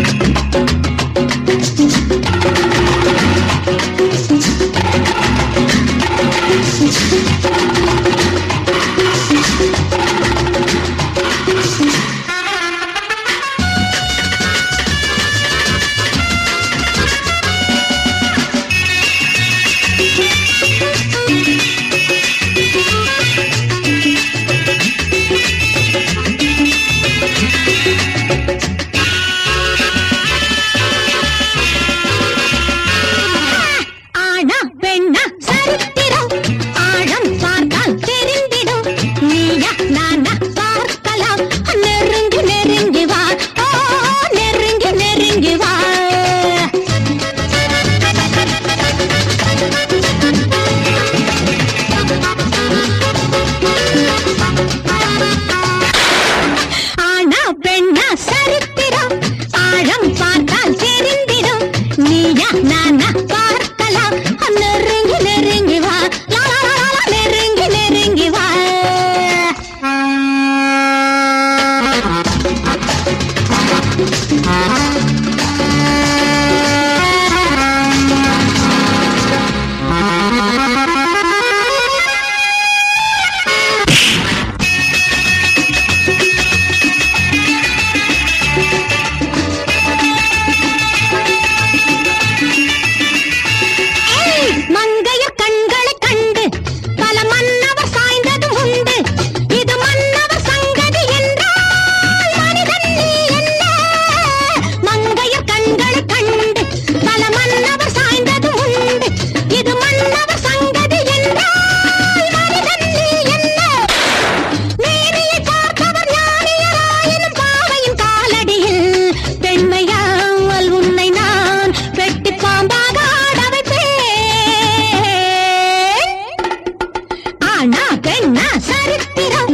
Thank तेरा